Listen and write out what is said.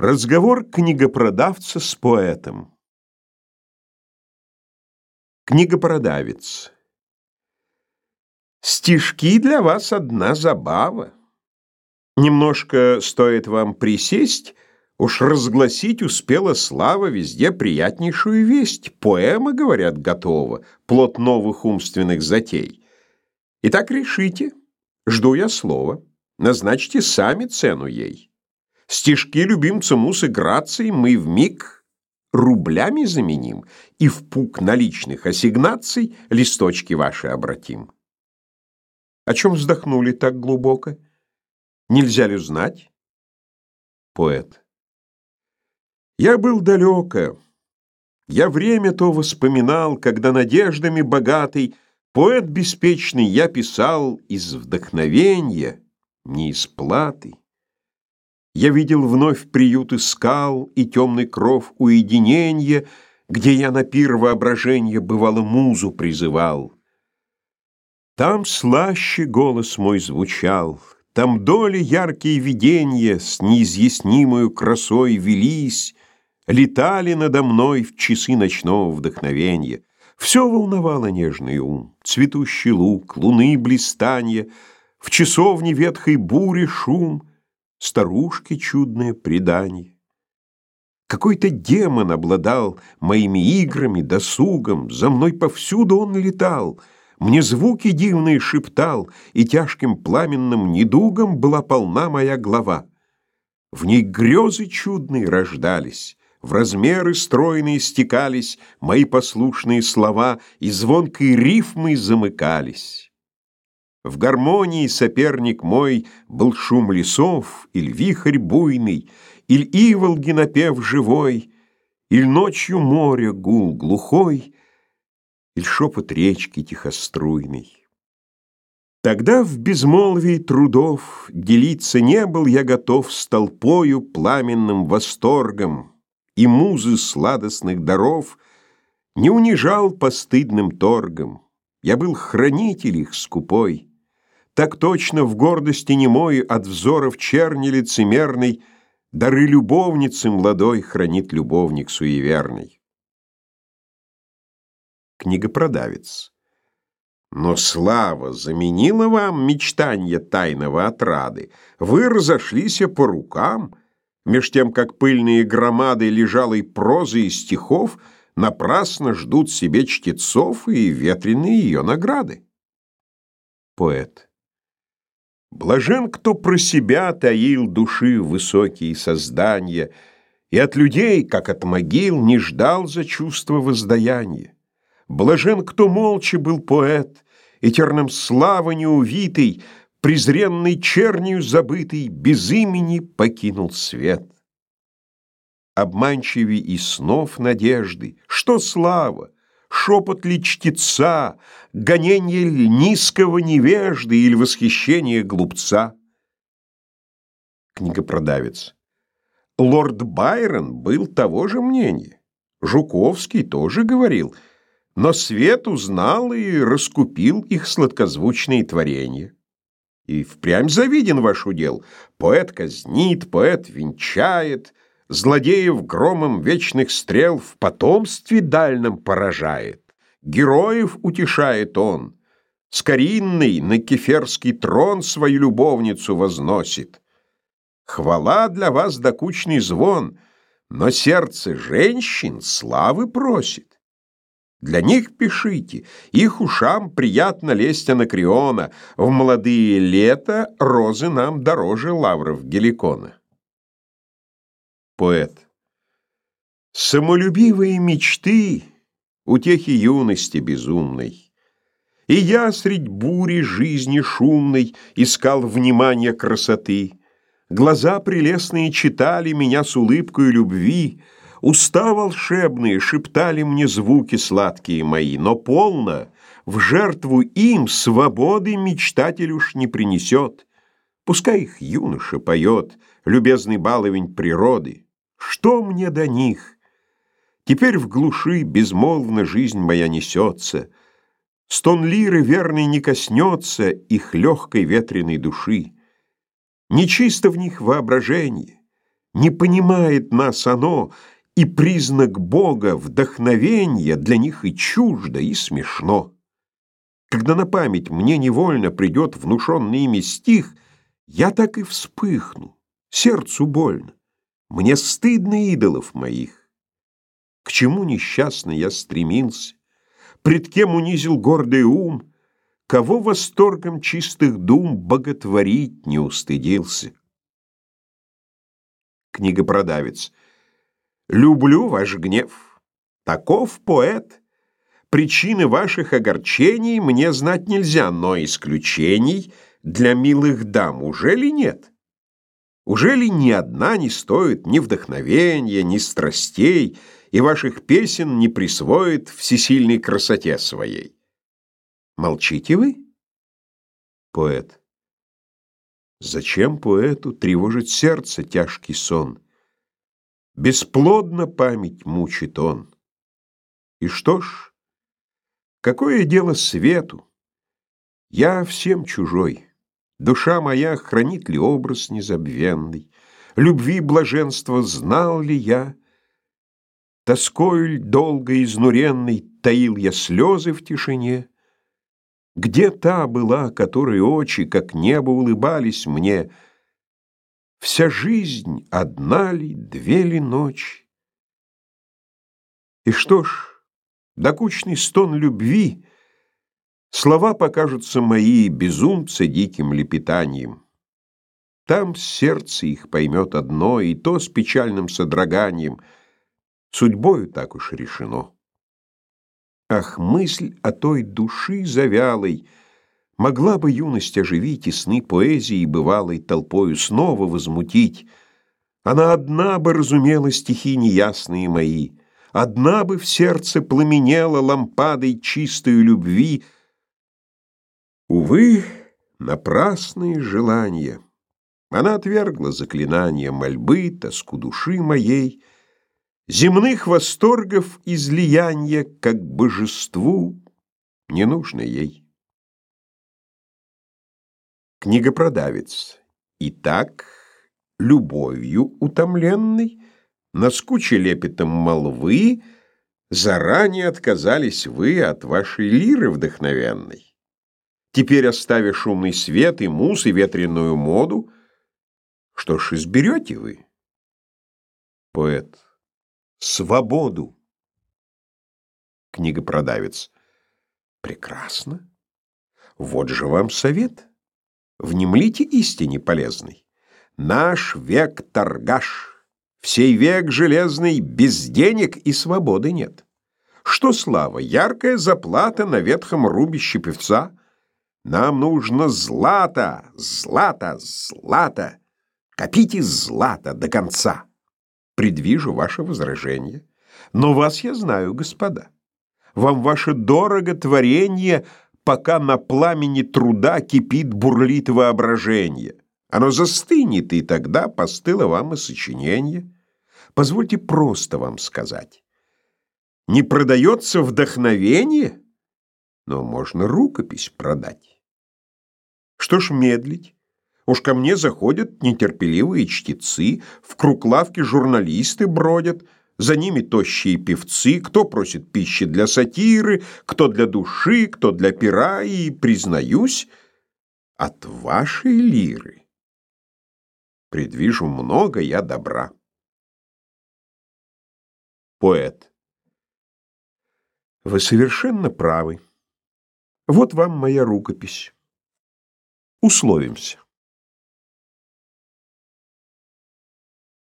Разговор книгопродавца с поэтом. Книгопродавец. Стишки для вас одна забава. Немножко стоит вам присесть, уж разгласить успела слава везде приятнейшую весть. Поэма, говорят, готова, плод новых умственных затей. Итак, решите, жду я слова, назначьте сами цену ей. Стишки любимца Мусы Грации мы в миг рублями заменим и в пук наличных ассигнаций листочки ваши обратим. О чем вздохнули так глубоко? Нельзя ли знать? Поэт. Я был далеко. Я время то воспоминал, когда надеждами богатый поэт беспечный я писал из вдохновения, не из платы. Я видел вновь приюты скал и темный кров уединения, где я на пир воображения бывало музу призывал. Там слаще голос мой звучал, там доли яркие видения с неизъяснимою красой велись, летали надо мной в часы ночного вдохновения. Все волновало нежный ум, цветущий лук, луны блистанье, в часовне ветхой бури шум — старушки чудное предание. Какой-то демон обладал моими играми, досугом, за мной повсюду он летал, мне звуки дивные шептал, и тяжким пламенным недугом была полна моя глава. В ней грезы чудные рождались, в размеры стройные стекались мои послушные слова, и звонкой рифмой замыкались. В гармонии соперник мой был шум лесов, или вихрь буйный, или иволги напев живой, или ночью море гул глухой, или шепот речки тихоструйный. Тогда в безмолвии трудов делиться не был я готов с толпою пламенным восторгом, и музы сладостных даров не унижал постыдным торгом. Я был хранитель их скупой. Так точно в гордости немой от взоров черни лицемерной Дары любовницы младой хранит любовник суеверный. Книгопродавец. Но слава заменила вам мечтанье тайного отрады. Вы разошлись по рукам, меж тем, как пыльные громады лежалой прозы и стихов напрасно ждут себе чтецов и ветреные ее награды. Поэт. Блажен, кто про себя таил души высокие создания, и от людей, как от могил, не ждал за чувство воздаяния. Блажен, кто молча был поэт, и терном славы неувитый, презренный чернью забытый, без имени покинул свет. Обманчивей и снов надежды, что слава, шепот ли чтеца, гонение ли низкого невежды или восхищение глупца? Книгопродавец. Лорд Байрон был того же мнения. Жуковский тоже говорил, но свет узнал и раскупил их сладкозвучные творения. И впрямь завиден ваш удел. Поэт казнит, поэт венчает, Злодеев громом вечных стрел в потомстве дальнем поражает. Героев утешает он. Скоринный на кеферский трон свою любовницу возносит. Хвала для вас докучный звон, но сердце женщин славы просит. Для них пишите, их ушам приятно лесть анакреона, в молодые лета розы нам дороже лавров геликона. Поэт. Самолюбивые мечты, утехи юности безумной. И я средь бури жизни шумной искал внимания красоты. Глаза прелестные читали меня с улыбкой любви, Уста волшебные шептали мне звуки сладкие мои, но полно, в жертву им свободы мечтатель уж не принесет. Пускай их юноша поет, любезный баловень природы. Что мне до них? Теперь в глуши безмолвно жизнь моя несется. Стон лиры верный не коснется их легкой ветреной души. Нечисто в них воображение, Не понимает нас оно, и признак Бога, вдохновения для них и чуждо, и смешно. Когда на память мне невольно придет внушенный ими стих, я так и вспыхну, сердцу больно. Мне стыдно идолов моих. К чему несчастно я стремился? Пред кем унизил гордый ум? Кого восторгом чистых дум боготворить не устыдился? Книгопродавец. Люблю ваш гнев. Таков поэт. Причины ваших огорчений мне знать нельзя, но исключений для милых дам уже ли нет? Уже ли ни одна не стоит ни вдохновения, ни страстей, и ваших песен не присвоит всесильной красоте своей? Молчите вы? Поэт. Зачем поэту тревожить сердце тяжкий сон? Бесплодно память мучит он. И что ж, Какое дело свету? Я всем чужой. Душа моя хранит ли образ незабвенный? Любви блаженства знал ли я? Тоскою ль долго изнуренный Таил я слезы в тишине? Где та была, которой очи, как небо, улыбались мне? Вся жизнь одна ли, две ли ночи? И что ж, докучный стон любви, слова покажутся мои безумцы диким лепетанием. Там сердце их поймет одно, и то с печальным содроганием. Судьбою так уж решено. Ах, мысль о той души завялой Могла бы юность оживить и сны поэзии бывалой толпою снова возмутить. Она одна бы разумела стихи неясные мои — Одна бы в сердце пламенела лампадой чистой любви. Увы, напрасные желания. Она отвергла заклинания мольбы, тоску души моей, Земных восторгов излияния, как божеству, не нужно ей. Книгопродавец. Итак, любовью утомленный наскучи лепетом молвы, заранее отказались вы от вашей лиры вдохновенной. Теперь, оставя шумный свет и мус, и ветреную моду, что ж изберете вы? Поэт. Свободу. Книгопродавец. Прекрасно. Вот же вам совет. Внемлите истине полезной. Наш век торгаш. В век железный без денег и свободы нет. Что слава, яркая заплата на ветхом рубище певца? Нам нужно злато, злато, злато. Копите злато до конца. Предвижу ваше возражение. Но вас я знаю, господа. Вам ваше дорого творение, пока на пламени труда кипит бурлит воображение. Оно застынет, и тогда постыло вам и сочинение. Позвольте просто вам сказать. Не продается вдохновение, но можно рукопись продать. Что ж медлить? Уж ко мне заходят нетерпеливые чтецы, в круг лавки журналисты бродят, за ними тощие певцы, кто просит пищи для сатиры, кто для души, кто для пера, и, признаюсь, от вашей лиры предвижу много я добра. Поэт. Вы совершенно правы. Вот вам моя рукопись. Условимся.